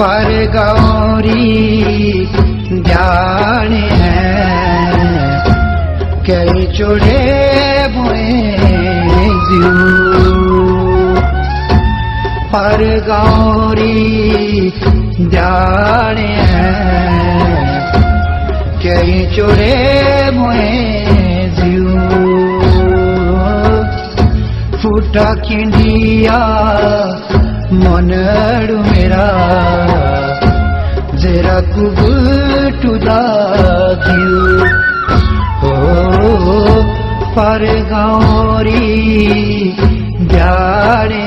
पर गौरी जाने कई चुड़े पर गौरी जाने कई चुड़े मुझू फूटा खिंडिया मनड़ मेरा। aku to love you oh par gauri jaane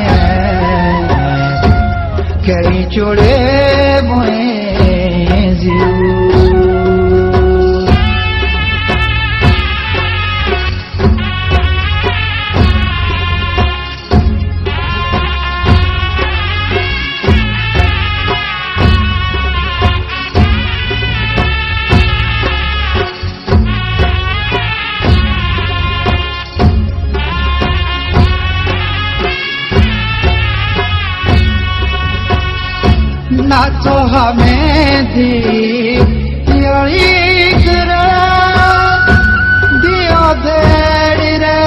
kai chode মেদি দিও দেড়ি রে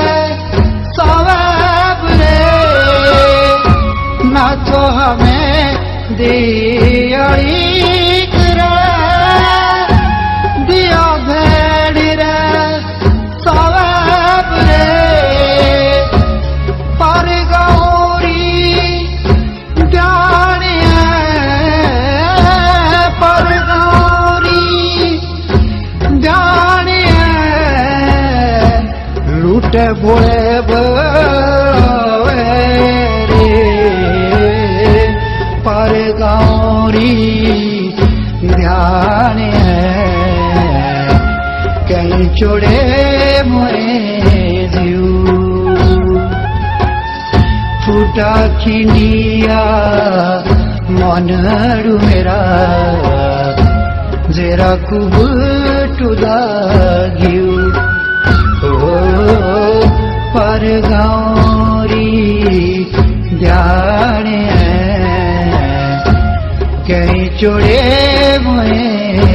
সবাব রে। নাচো হমে দিয়ে रे। पर गौरी ध्यान कहीं चुड़े मोए दियो फूटा खिंडिया मनरू मेरा, जेरा कुबटुदा घिउ। ओ गौरी जाने कहीं चोड़े मोए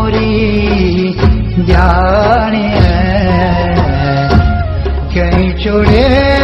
जाने कहीं चोड़े मोए